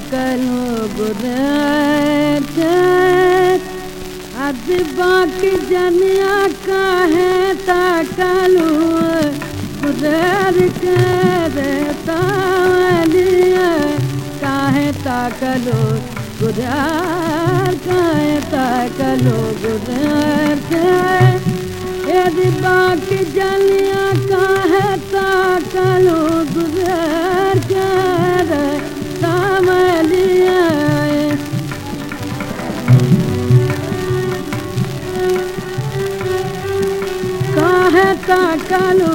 सकलो गुरैर अज बाकी जनिया का है ताकलो गुरैर काहे ताकलो गुजार काहे ताकलो थे ताकलू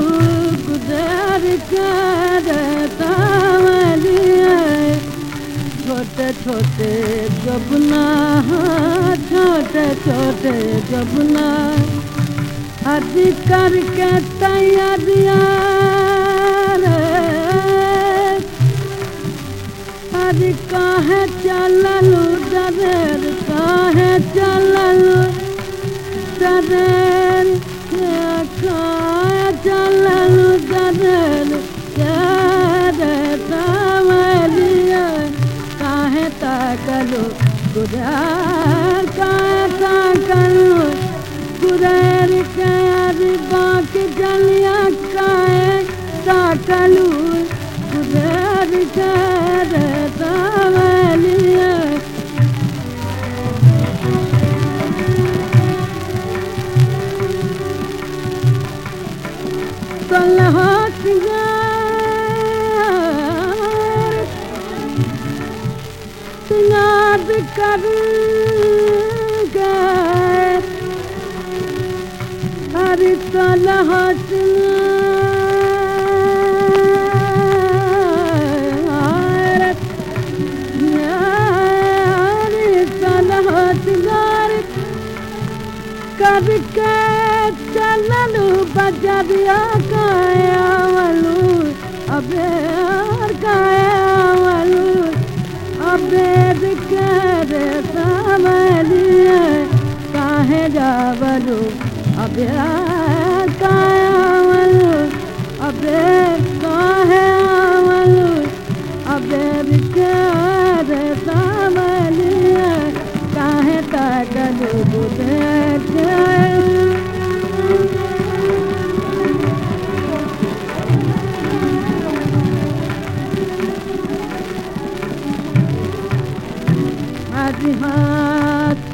गुजर करता छोटे छोटे जबना छोटे छोटे जबना हज करके तैयारिया हज काहे चललू, डरेर काहे चललू, डरेर ताकलू गुजर के बाकी जलिया काहे ताकलू गुजर के सावलिया कलहा सिंगार सिंगार कर गए हर। सिंगार हर। कलहा सिंगार करके चललू अबे जावलू। अबे कायावलू अबे काहे आवलू अबेद कर सावलिया काहे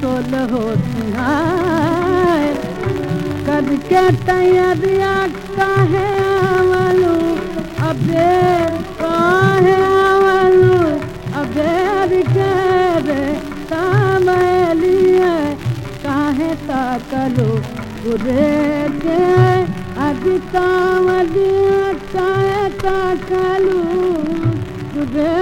तोल हो। सिंहार करके तैयारिया काहे आवलू अबे काहे आवलू अबे करे तामलिया काहे ताकलू? गुरे के आज तामलिया काहे ताकलू। गुरे